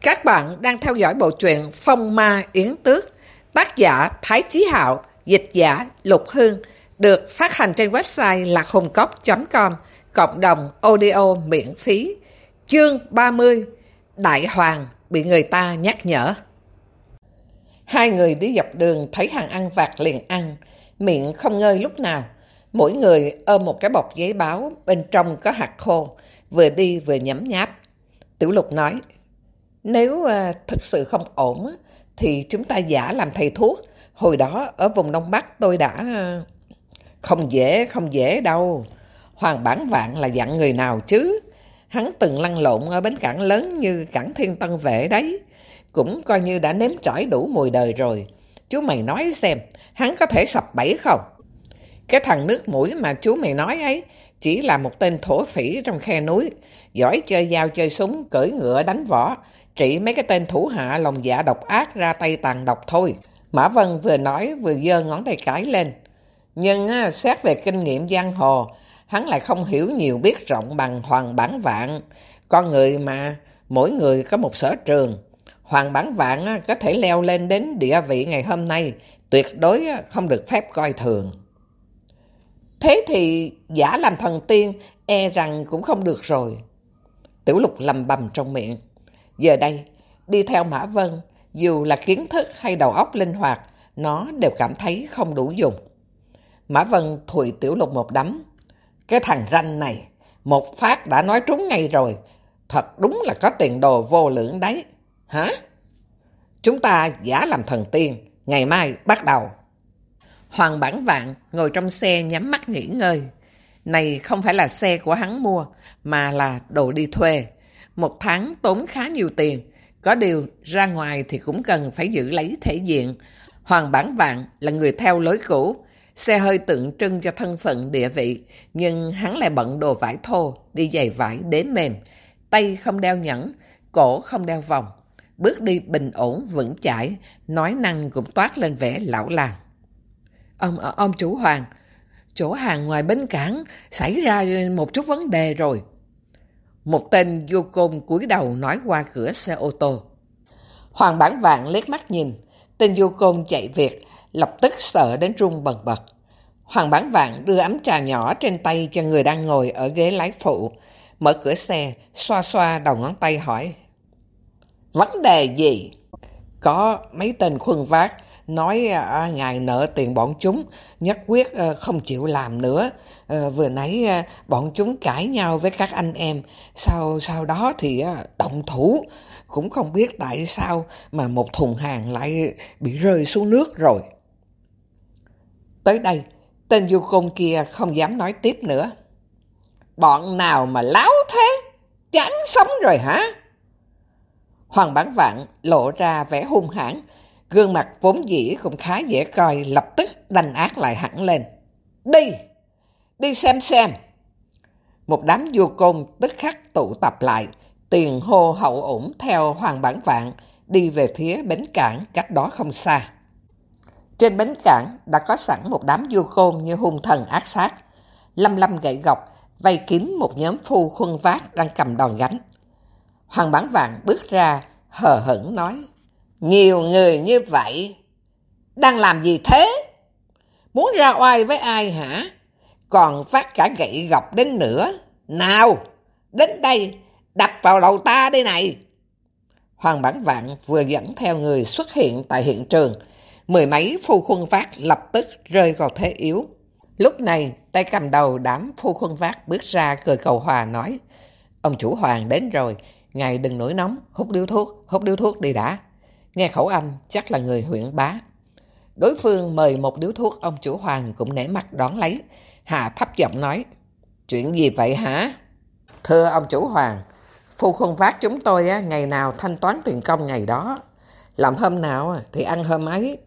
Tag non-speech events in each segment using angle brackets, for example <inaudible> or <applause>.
Các bạn đang theo dõi bộ truyện Phong Ma Yến Tước, tác giả Thái Chí Hạo, dịch giả Lục Hương, được phát hành trên website lạchungcốc.com, cộng đồng audio miễn phí. Chương 30, Đại Hoàng bị người ta nhắc nhở. Hai người đi dọc đường thấy hàng ăn vặt liền ăn, miệng không ngơi lúc nào. Mỗi người ôm một cái bọc giấy báo, bên trong có hạt khô, vừa đi vừa nhấm nháp. Tiểu lục nói, nếu à, thực sự không ổn thì chúng ta giả làm thầy thuốc. Hồi đó ở vùng Đông Bắc tôi đã... À, không dễ, không dễ đâu. Hoàng bản vạn là dặn người nào chứ. Hắn từng lăn lộn ở bến cảng lớn như cảng thiên tân vệ đấy. Cũng coi như đã nếm trải đủ mùi đời rồi. Chú mày nói xem, hắn có thể sập bẫy không? Cái thằng nước mũi mà chú mày nói ấy chỉ là một tên thổ phỉ trong khe núi, giỏi chơi dao chơi súng, cưỡi ngựa đánh võ, chỉ mấy cái tên thủ hạ lòng dạ độc ác ra tay tàn độc thôi. Mã Vân vừa nói vừa giơ ngón tay cái lên. Nhưng á, xét về kinh nghiệm giang hồ, hắn lại không hiểu nhiều biết rộng bằng Hoàng Bản Vạn. Con người mà, mỗi người có một sở trường. Hoàng Bản Vạn á, có thể leo lên đến địa vị ngày hôm nay, tuyệt đối á, không được phép coi thường. Thế thì giả làm thần tiên e rằng cũng không được rồi. Tiểu lục lầm bầm trong miệng. Giờ đây, đi theo Mã Vân, dù là kiến thức hay đầu óc linh hoạt, nó đều cảm thấy không đủ dùng. Mã Vân thùi tiểu lục một đấm. Cái thằng ranh này, một phát đã nói trúng ngay rồi. Thật đúng là có tiền đồ vô lượng đấy. Hả? Chúng ta giả làm thần tiên, ngày mai bắt đầu. Hoàng Bản Vạn ngồi trong xe nhắm mắt nghỉ ngơi. Này không phải là xe của hắn mua, mà là đồ đi thuê. Một tháng tốn khá nhiều tiền. Có điều ra ngoài thì cũng cần phải giữ lấy thể diện. Hoàng Bản Vạn là người theo lối cũ. Xe hơi tượng trưng cho thân phận địa vị. Nhưng hắn lại bận đồ vải thô, đi giày vải đế mềm. Tay không đeo nhẫn, cổ không đeo vòng. Bước đi bình ổn, vững chãi, nói năng cũng toát lên vẻ lão làng. Ông, ông chủ Hoàng, chỗ hàng ngoài bến cảng xảy ra một chút vấn đề rồi. Một tên vô côn cúi đầu nói qua cửa xe ô tô. Hoàng bản vạn liếc mắt nhìn, tên vô côn chạy việc, lập tức sợ đến run bần bật. Hoàng bản vạn đưa ấm trà nhỏ trên tay cho người đang ngồi ở ghế lái phụ, mở cửa xe, xoa xoa đầu ngón tay hỏi. Vấn đề gì? Có mấy tên khuân vác nói à, ngài nợ tiền bọn chúng, nhất quyết ờ, không chịu làm nữa. Ờ, vừa nãy à, bọn chúng cãi nhau với các anh em, sau sau đó thì à, động thủ. Cũng không biết tại sao mà một thùng hàng lại bị rơi xuống nước rồi. Tới đây, tên du côn kia không dám nói tiếp nữa. Bọn nào mà láo thế? Chán sống rồi hả? Hoàng bản vạn lộ ra vẻ hung hãn, Gương mặt vốn dĩ cũng khá dễ coi, lập tức đành ác lại hẳn lên. Đi! Đi xem xem! Một đám vua côn tức khắc tụ tập lại, tiền hô hậu ủng theo hoàng bản vạn, đi về phía bến cảng cách đó không xa. Trên bến cảng đã có sẵn một đám vua côn như hung thần ác sát. Lâm lâm gậy gọc, vây kín một nhóm phu khuân vác đang cầm đòn gánh. Hoàng bản vạn bước ra, hờ hững nói. Nhiều người như vậy, đang làm gì thế? Muốn ra oai với ai hả? Còn phát cả gậy gọc đến nữa. Nào, đến đây, đập vào đầu ta đây này. Hoàng Bản Vạn vừa dẫn theo người xuất hiện tại hiện trường. Mười mấy phu khuân vác lập tức rơi vào thế yếu. Lúc này, tay cầm đầu đám phu khuân vác bước ra cười cầu hòa nói Ông chủ Hoàng đến rồi, ngài đừng nổi nóng, hút điếu thuốc, hút điếu thuốc đi đã. Nghe khẩu âm chắc là người huyện bá. Đối phương mời một điếu thuốc ông chủ Hoàng cũng nể mặt đón lấy. Hà thấp giọng nói, chuyện gì vậy hả? Thưa ông chủ Hoàng, phu khuôn vác chúng tôi ngày nào thanh toán tiền công ngày đó. Làm hôm nào thì ăn hôm ấy.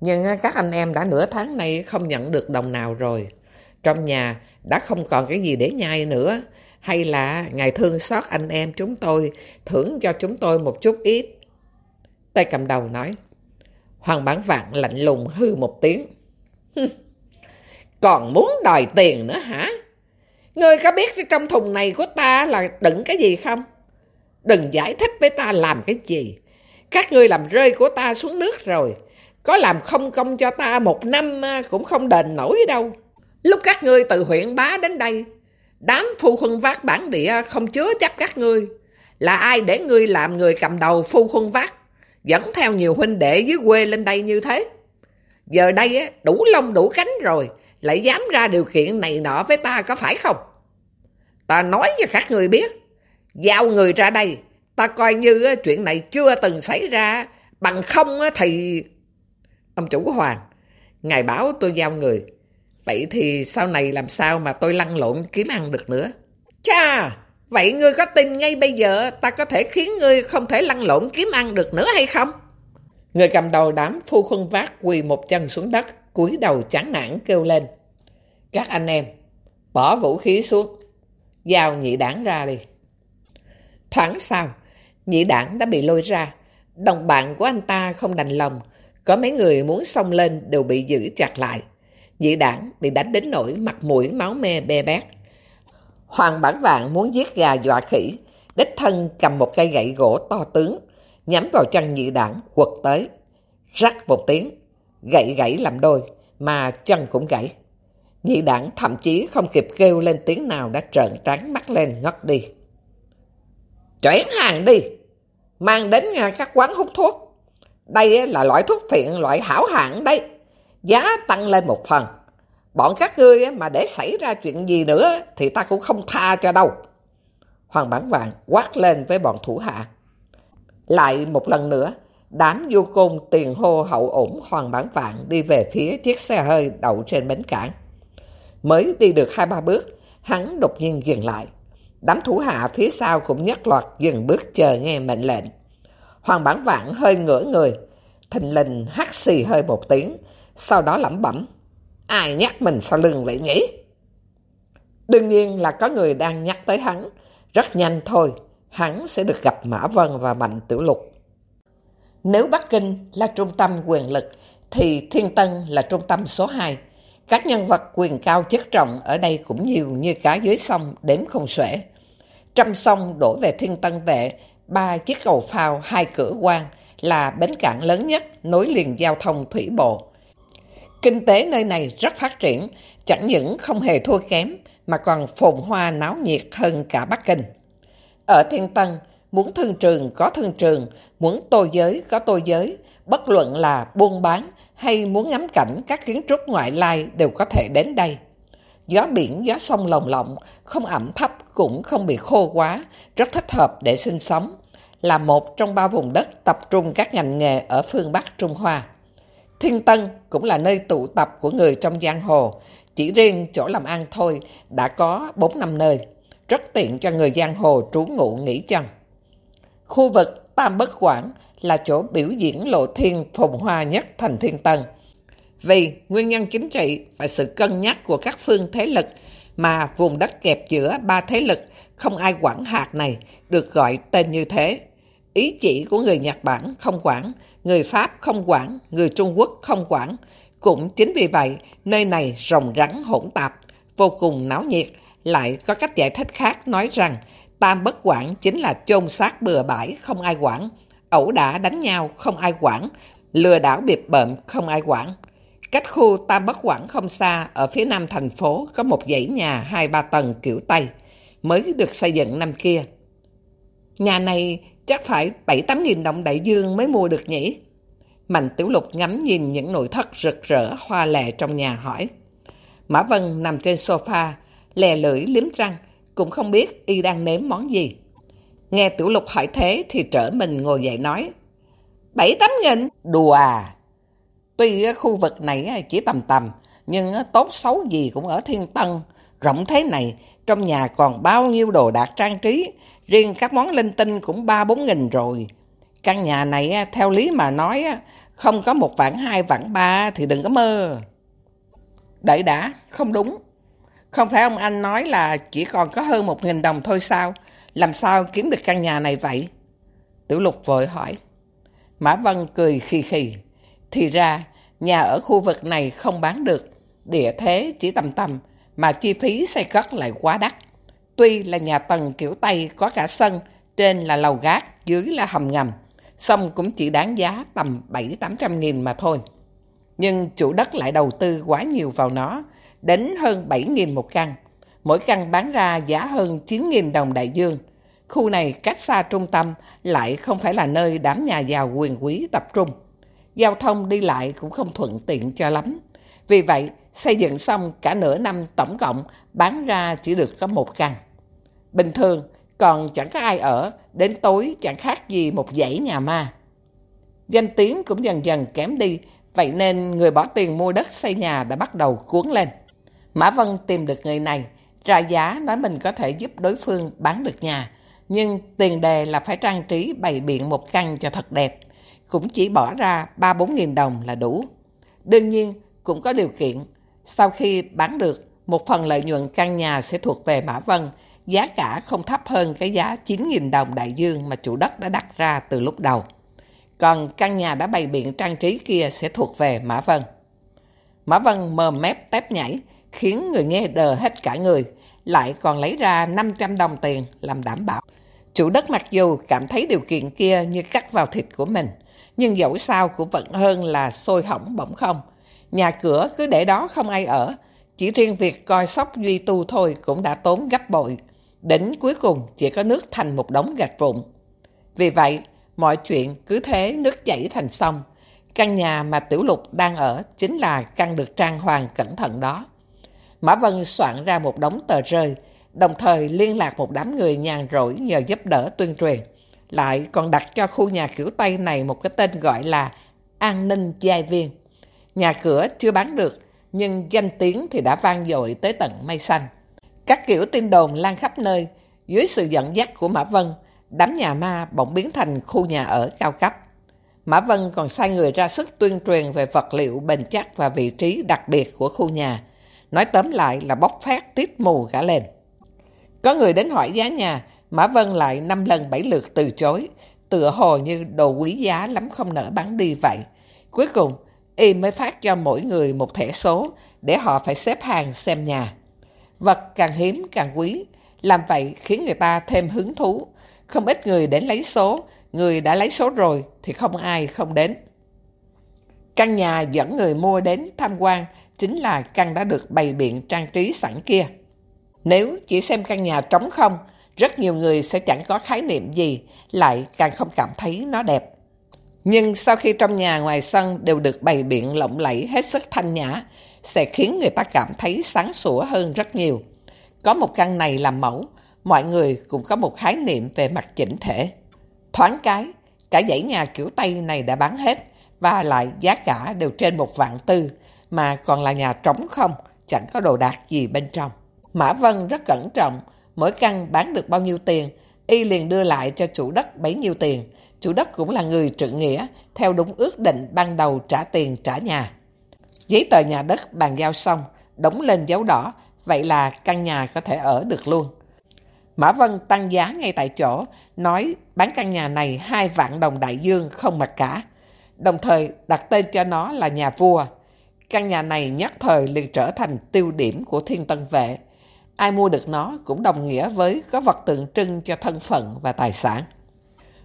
Nhưng các anh em đã nửa tháng nay không nhận được đồng nào rồi. Trong nhà đã không còn cái gì để nhai nữa. Hay là ngài thương xót anh em chúng tôi, thưởng cho chúng tôi một chút ít. Tay cầm đầu nói. Hoàng bán vạn lạnh lùng hư một tiếng. <laughs> Còn muốn đòi tiền nữa hả? Ngươi có biết trong thùng này của ta là đựng cái gì không? Đừng giải thích với ta làm cái gì. Các ngươi làm rơi của ta xuống nước rồi. Có làm không công cho ta một năm cũng không đền nổi đâu. Lúc các ngươi từ huyện bá đến đây, đám phu khuân vác bản địa không chứa chấp các ngươi. Là ai để ngươi làm người cầm đầu phu khuân vác, dẫn theo nhiều huynh đệ dưới quê lên đây như thế? Giờ đây đủ lông đủ cánh rồi, lại dám ra điều kiện này nọ với ta có phải không? Ta nói cho các người biết, giao người ra đây, ta coi như chuyện này chưa từng xảy ra, bằng không thì... Ông chủ Hoàng, ngài bảo tôi giao người, vậy thì sau này làm sao mà tôi lăn lộn kiếm ăn được nữa? Cha, vậy ngươi có tin ngay bây giờ ta có thể khiến ngươi không thể lăn lộn kiếm ăn được nữa hay không? Người cầm đầu đám phu khuân vác quỳ một chân xuống đất, cúi đầu chán nản kêu lên. Các anh em, bỏ vũ khí xuống, giao nhị đảng ra đi. Thoáng sau, nhị đảng đã bị lôi ra. Đồng bạn của anh ta không đành lòng, có mấy người muốn xông lên đều bị giữ chặt lại. Nhị đảng bị đánh đến nỗi mặt mũi máu me bê bét. Hoàng bản vạn muốn giết gà dọa khỉ, đích thân cầm một cây gậy gỗ to tướng, nhắm vào chân nhị đảng quật tới. Rắc một tiếng, gậy gãy làm đôi, mà chân cũng gãy. Nhị đảng thậm chí không kịp kêu lên tiếng nào đã trợn trắng mắt lên ngất đi. Chuyển hàng đi, mang đến các quán hút thuốc. Đây là loại thuốc phiện, loại hảo hạng đây. Giá tăng lên một phần. Bọn các ngươi mà để xảy ra chuyện gì nữa thì ta cũng không tha cho đâu. Hoàng bản vàng quát lên với bọn thủ hạ. Lại một lần nữa, đám du côn tiền hô hậu ủng Hoàng bản vàng đi về phía chiếc xe hơi đậu trên bến cảng. Mới đi được hai ba bước, hắn đột nhiên dừng lại. Đám thủ hạ phía sau cũng nhất loạt dừng bước chờ nghe mệnh lệnh. Hoàng bản vạn hơi ngửa người, thình lình hắt xì hơi một tiếng, sau đó lẩm bẩm. Ai nhắc mình sau lưng vậy nhỉ? Đương nhiên là có người đang nhắc tới hắn. Rất nhanh thôi, hắn sẽ được gặp Mã Vân và Mạnh Tiểu Lục. Nếu Bắc Kinh là trung tâm quyền lực, thì Thiên Tân là trung tâm số 2. Các nhân vật quyền cao chức trọng ở đây cũng nhiều như cá dưới sông đếm không xuể. Trăm sông đổ về Thiên Tân Vệ, ba chiếc cầu phao hai cửa quan là bến cảng lớn nhất nối liền giao thông thủy bộ. Kinh tế nơi này rất phát triển, chẳng những không hề thua kém mà còn phồn hoa náo nhiệt hơn cả Bắc Kinh. Ở Thiên Tân, muốn thương trường có thương trường, muốn tô giới có tô giới, bất luận là buôn bán hay muốn ngắm cảnh các kiến trúc ngoại lai đều có thể đến đây. Gió biển, gió sông lồng lộng, không ẩm thấp cũng không bị khô quá, rất thích hợp để sinh sống, là một trong ba vùng đất tập trung các ngành nghề ở phương Bắc Trung Hoa. Thiên Tân cũng là nơi tụ tập của người trong giang hồ, chỉ riêng chỗ làm ăn thôi đã có 4 năm nơi, rất tiện cho người giang hồ trú ngụ nghỉ chân. Khu vực Tam Bất Quảng là chỗ biểu diễn lộ thiên phồn hoa nhất thành Thiên Tân. Vì nguyên nhân chính trị và sự cân nhắc của các phương thế lực mà vùng đất kẹp giữa ba thế lực không ai quản hạt này được gọi tên như thế. Ý chỉ của người Nhật Bản không quản, người Pháp không quản, người Trung Quốc không quản. Cũng chính vì vậy, nơi này rồng rắn hỗn tạp, vô cùng náo nhiệt. Lại có cách giải thích khác nói rằng Tam bất quản chính là chôn xác bừa bãi, không ai quản. Ẩu đả đánh nhau, không ai quản. Lừa đảo biệt bợm, không ai quản. Cách khu Tam Bất Quảng không xa, ở phía nam thành phố có một dãy nhà hai ba tầng kiểu Tây, mới được xây dựng năm kia. Nhà này chắc phải 7-8 nghìn đồng đại dương mới mua được nhỉ? Mạnh Tiểu Lục ngắm nhìn những nội thất rực rỡ hoa lệ trong nhà hỏi. Mã Vân nằm trên sofa, lè lưỡi liếm răng, cũng không biết y đang nếm món gì. Nghe Tiểu Lục hỏi thế thì trở mình ngồi dậy nói. Bảy tám nghìn? Đùa à? Tuy khu vực này chỉ tầm tầm, nhưng tốt xấu gì cũng ở Thiên Tân. Rộng thế này, trong nhà còn bao nhiêu đồ đạc trang trí, riêng các món linh tinh cũng ba bốn nghìn rồi. Căn nhà này, theo lý mà nói, không có một vạn hai vạn ba thì đừng có mơ. Đợi đã, không đúng. Không phải ông anh nói là chỉ còn có hơn một nghìn đồng thôi sao? Làm sao kiếm được căn nhà này vậy? Tiểu lục vội hỏi. Mã Vân cười khì khì. Thì ra, nhà ở khu vực này không bán được. Địa thế chỉ tầm tầm, mà chi phí xây cất lại quá đắt. Tuy là nhà tầng kiểu Tây có cả sân, trên là lầu gác, dưới là hầm ngầm. Xong cũng chỉ đáng giá tầm 7-800 nghìn mà thôi. Nhưng chủ đất lại đầu tư quá nhiều vào nó, đến hơn 7 nghìn một căn. Mỗi căn bán ra giá hơn 9 nghìn đồng đại dương. Khu này cách xa trung tâm lại không phải là nơi đám nhà giàu quyền quý tập trung. Giao thông đi lại cũng không thuận tiện cho lắm. Vì vậy, xây dựng xong cả nửa năm tổng cộng bán ra chỉ được có một căn. Bình thường, còn chẳng có ai ở, đến tối chẳng khác gì một dãy nhà ma. Danh tiếng cũng dần dần kém đi, vậy nên người bỏ tiền mua đất xây nhà đã bắt đầu cuốn lên. Mã Vân tìm được người này, ra giá nói mình có thể giúp đối phương bán được nhà, nhưng tiền đề là phải trang trí bày biện một căn cho thật đẹp, cũng chỉ bỏ ra 3-4 nghìn đồng là đủ. Đương nhiên, cũng có điều kiện, sau khi bán được, một phần lợi nhuận căn nhà sẽ thuộc về Mã Vân, giá cả không thấp hơn cái giá 9.000 đồng đại dương mà chủ đất đã đặt ra từ lúc đầu. Còn căn nhà đã bày biện trang trí kia sẽ thuộc về Mã Vân. Mã Vân mờ mép tép nhảy, khiến người nghe đờ hết cả người, lại còn lấy ra 500 đồng tiền làm đảm bảo. Chủ đất mặc dù cảm thấy điều kiện kia như cắt vào thịt của mình, nhưng dẫu sao cũng vẫn hơn là sôi hỏng bỗng không. Nhà cửa cứ để đó không ai ở, chỉ riêng việc coi sóc duy tu thôi cũng đã tốn gấp bội. Đến cuối cùng chỉ có nước thành một đống gạch vụn. Vì vậy, mọi chuyện cứ thế nước chảy thành sông. Căn nhà mà Tiểu Lục đang ở chính là căn được trang hoàng cẩn thận đó. Mã Vân soạn ra một đống tờ rơi, đồng thời liên lạc một đám người nhàn rỗi nhờ giúp đỡ tuyên truyền. Lại còn đặt cho khu nhà kiểu Tây này một cái tên gọi là An ninh giai viên. Nhà cửa chưa bán được, nhưng danh tiếng thì đã vang dội tới tận mây xanh. Các kiểu tin đồn lan khắp nơi, dưới sự dẫn dắt của Mã Vân, đám nhà ma bỗng biến thành khu nhà ở cao cấp. Mã Vân còn sai người ra sức tuyên truyền về vật liệu bền chắc và vị trí đặc biệt của khu nhà. Nói tóm lại là bóc phát tiết mù cả lên. Có người đến hỏi giá nhà, Mã Vân lại năm lần bảy lượt từ chối, tựa hồ như đồ quý giá lắm không nỡ bán đi vậy. Cuối cùng, y mới phát cho mỗi người một thẻ số để họ phải xếp hàng xem nhà. Vật càng hiếm càng quý, làm vậy khiến người ta thêm hứng thú. Không ít người đến lấy số, người đã lấy số rồi thì không ai không đến. Căn nhà dẫn người mua đến tham quan chính là căn đã được bày biện trang trí sẵn kia. Nếu chỉ xem căn nhà trống không, rất nhiều người sẽ chẳng có khái niệm gì, lại càng không cảm thấy nó đẹp. Nhưng sau khi trong nhà ngoài sân đều được bày biện lộng lẫy hết sức thanh nhã, sẽ khiến người ta cảm thấy sáng sủa hơn rất nhiều. Có một căn này làm mẫu, mọi người cũng có một khái niệm về mặt chỉnh thể. Thoáng cái, cả dãy nhà kiểu Tây này đã bán hết, và lại giá cả đều trên một vạn tư, mà còn là nhà trống không, chẳng có đồ đạc gì bên trong. Mã Vân rất cẩn trọng, mỗi căn bán được bao nhiêu tiền, y liền đưa lại cho chủ đất bấy nhiêu tiền. Chủ đất cũng là người trượng nghĩa, theo đúng ước định ban đầu trả tiền trả nhà. Giấy tờ nhà đất bàn giao xong, đóng lên dấu đỏ, vậy là căn nhà có thể ở được luôn. Mã Vân tăng giá ngay tại chỗ, nói bán căn nhà này hai vạn đồng đại dương không mặc cả. Đồng thời đặt tên cho nó là nhà vua. Căn nhà này nhất thời liền trở thành tiêu điểm của thiên tân vệ. Ai mua được nó cũng đồng nghĩa với có vật tượng trưng cho thân phận và tài sản.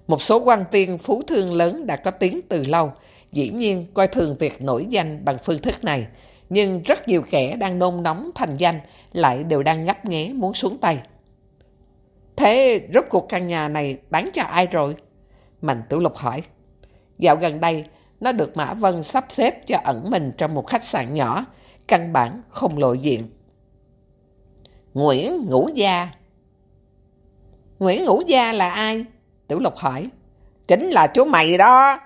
Một số quan viên phú thương lớn đã có tiếng từ lâu, dĩ nhiên coi thường việc nổi danh bằng phương thức này, nhưng rất nhiều kẻ đang nôn nóng thành danh lại đều đang ngấp nghé muốn xuống tay. Thế rốt cuộc căn nhà này bán cho ai rồi? Mạnh Tử Lục hỏi. Dạo gần đây, nó được Mã Vân sắp xếp cho ẩn mình trong một khách sạn nhỏ, căn bản không lộ diện. Nguyễn Ngũ Gia Nguyễn Ngũ Gia là ai? Tiểu Lục hỏi. Chính là chú mày đó.